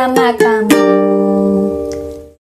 bersama kamu.